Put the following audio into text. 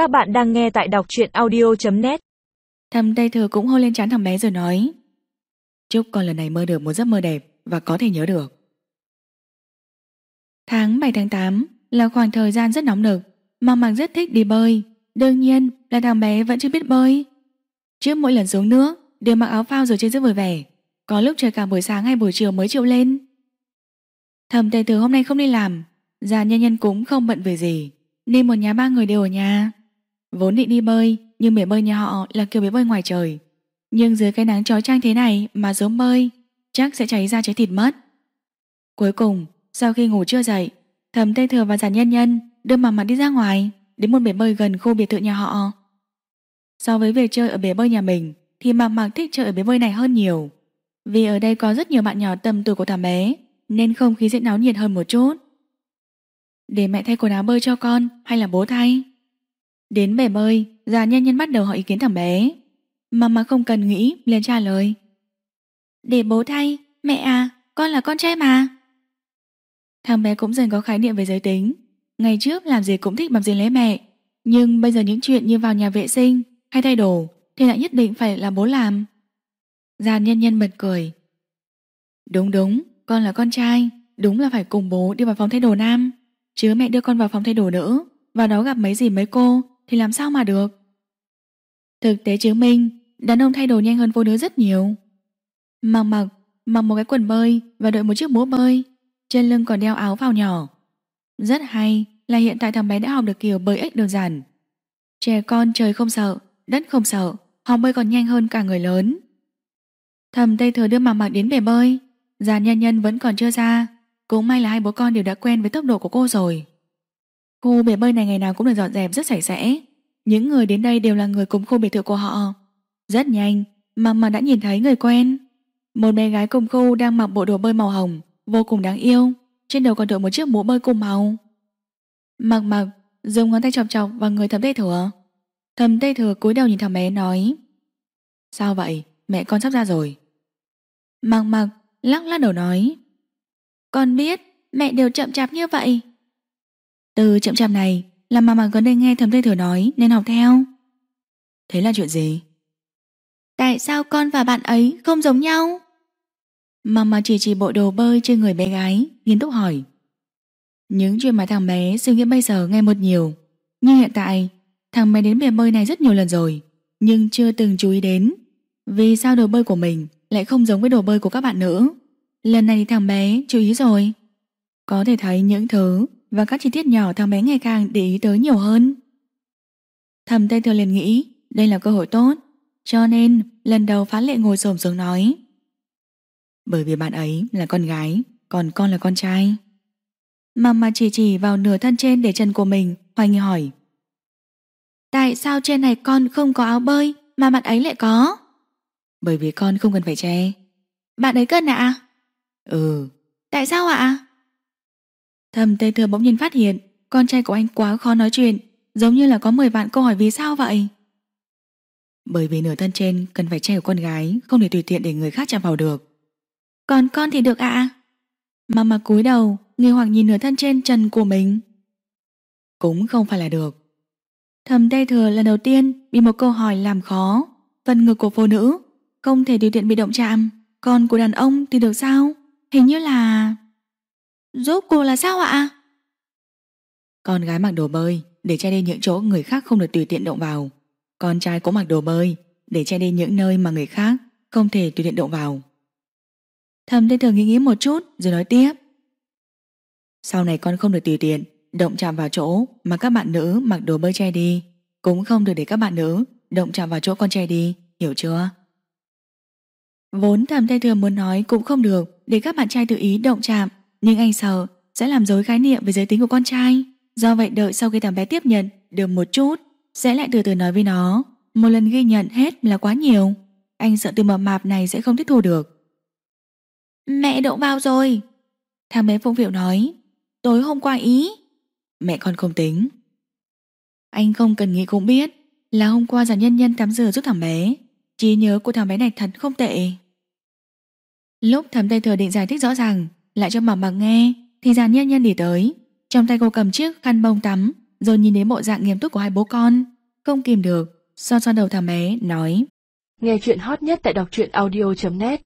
Các bạn đang nghe tại đọc truyện audio.net Thầm Tây Thừa cũng hôn lên trán thằng bé rồi nói. Chúc con lần này mơ được một giấc mơ đẹp Và có thể nhớ được. Tháng 7 tháng 8 Là khoảng thời gian rất nóng nực. Mà Mạc rất thích đi bơi. Đương nhiên là thằng bé vẫn chưa biết bơi. Trước mỗi lần xuống nước, Đều mặc áo phao rồi chơi rất vui vẻ. Có lúc trời cả buổi sáng hay buổi chiều mới chịu lên. Thầm Tây Thừa hôm nay không đi làm. Già nhân nhân cũng không bận về gì. Nên một nhà ba người đều ở nhà. Vốn định đi bơi, Nhưng bể bơi nhà họ là kiểu bể bơi ngoài trời. Nhưng dưới cái nắng chói chang thế này Mà giống bơi, Chắc sẽ cháy ra cháy thịt mất. Cuối cùng, sau khi ngủ chưa dậy, Thầm Tây Thừa và Giản nhân nhân, Đưa mặt mặt đi ra ngoài, Đến một bể bơi gần khu biệt thự nhà họ. So với việc chơi ở bể bơi nhà mình, Thì Mạc Mạc thích chơi ở bể bơi này hơn nhiều. Vì ở đây có rất nhiều bạn nhỏ tầm tuổi của thằng bé, Nên không khí sẽ náo nhiệt hơn một chút. Để mẹ thay quần áo bơi cho con Hay là bố thay? Đến bể bơi, Già nhân nhân bắt đầu hỏi ý kiến thằng bé. Mà mà không cần nghĩ, liền trả lời. Để bố thay, Mẹ à con là con trai mà. Thằng bé cũng dần có khái niệm về giới tính. Ngày trước làm gì cũng thích bằm gì lấy mẹ. Nhưng bây giờ những chuyện như vào nhà vệ sinh, Hay thay đồ, Thì lại nhất định phải là bố làm. Già nhân nhân bật cười. Đúng đúng, Con là con trai. Đúng là phải cùng bố đi vào phòng thay đồ nam. Chứ mẹ đưa con vào phòng thay đồ nữ. Vào đó gặp mấy gì mấy cô thì làm sao mà được? Thực tế chứng minh, Đàn ông thay đổi nhanh hơn phụ nữ rất nhiều. Mặc mặc Mặc một cái quần bơi Và đội một chiếc mũ bơi, Trên lưng còn đeo áo vào nhỏ. Rất hay là hiện tại thằng bé đã học được kiểu bơi ếch đơn giản. Trẻ con trời không sợ, Đất không sợ, họ bơi còn nhanh hơn cả người lớn. Thầm Tây Thừa đưa mặc mặc đến bể bơi, Già nhân nhân vẫn còn chưa ra, Cũng may là hai bố con đều đã quen với tốc độ của cô rồi. Khu bể bơi này ngày nào cũng được dọn dẹp rất sạch sẽ. Những người đến đây đều là người cùng khu biệt thự của họ. Rất nhanh, Mà mà đã nhìn thấy người quen. Một bé gái cùng khu đang mặc bộ đồ bơi màu hồng, Vô cùng đáng yêu. Trên đầu còn đội một chiếc mũ bơi cùng màu. Mặc mặc, Dùng ngón tay chọc chọc vào người thầm tê thừa. Thầm tê thừa cúi đầu nhìn thằng bé nói, Sao vậy? Mẹ con sắp ra rồi. Mặc mặc, lắc lắc đầu nói, Con biết, mẹ đều chậm chạp như vậy. Từ chậm chạp này Là mà mà gần đây nghe thầm tây thừa nói Nên học theo. Thế là chuyện gì? Tại sao con và bạn ấy không giống nhau? Mà mà chỉ chỉ bộ đồ bơi trên người bé gái Nghiêm túc hỏi. Những chuyện mà thằng bé suy nghĩ bây giờ nghe một nhiều. Nhưng hiện tại Thằng bé đến bể bơi này rất nhiều lần rồi Nhưng chưa từng chú ý đến. Vì sao đồ bơi của mình Lại không giống với đồ bơi của các bạn nữ Lần này thì thằng bé chú ý rồi. Có thể thấy những thứ Và các chi tiết nhỏ thằng bé ngày càng để ý tới nhiều hơn. Thầm Tây Thừa liền nghĩ Đây là cơ hội tốt Cho nên lần đầu phá lệ ngồi xổm xuống nói. Bởi vì bạn ấy là con gái Còn con là con trai. Mama chỉ chỉ vào nửa thân trên để chân của mình Hoài nghi hỏi. Tại sao trên này con không có áo bơi Mà bạn ấy lại có? Bởi vì con không cần phải che. Bạn ấy cần ạ Ừ. Tại sao ạ Thầm Tây Thừa bỗng nhiên phát hiện Con trai của anh quá khó nói chuyện Giống như là có 10 vạn câu hỏi vì sao vậy? Bởi vì nửa thân trên Cần phải che của con gái Không để tùy tiện để người khác chạm vào được. Còn con thì được ạ. Mama cúi đầu Người hoặc nhìn nửa thân trên chân của mình. Cũng không phải là được. Thầm Tây Thừa lần đầu tiên bị một câu hỏi làm khó. Phần ngực của phụ nữ không thể tùy tiện bị động chạm, còn của đàn ông thì được sao? Hình như là... Rốt cuộc là sao ạ? Con gái mặc đồ bơi để che đi những chỗ người khác không được tùy tiện động vào. Con trai cũng mặc đồ bơi để che đi những nơi mà người khác không thể tùy tiện động vào. Thầm Tây Thừa nghĩ nghĩ một chút rồi nói tiếp. Sau này con không được tùy tiện động chạm vào chỗ mà các bạn nữ mặc đồ bơi che đi cũng không được để các bạn nữ động chạm vào chỗ con che đi, hiểu chưa? Vốn thầm tay thừa muốn nói cũng không được để các bạn trai tự ý động chạm nhưng anh sợ sẽ làm dối khái niệm về giới tính của con trai. Do vậy đợi sau khi thằng bé tiếp nhận được một chút sẽ lại từ từ nói với nó. Một lần ghi nhận hết là quá nhiều. Anh sợ từ mập mạp này sẽ không tiếp thu được. Mẹ động vào rồi. Thằng bé Phụng Phiệu nói Tối hôm qua ý. Mẹ con không tính. Anh không cần nghĩ cũng biết Là hôm qua giả nhân nhân tắm rửa giúp thằng bé. Trí nhớ của thằng bé này thật không tệ. Lúc thầm tây thừa định giải thích rõ ràng lại cho mỏng mặc nghe, Thì giàn nhân nhân đi tới. Trong tay cô cầm chiếc khăn bông tắm, Rồi nhìn đến bộ dạng nghiêm túc của hai bố con. Không kìm được, Xoa xoa đầu thằng bé, nói. Nghe chuyện hot nhất tại đọc truyện audio.net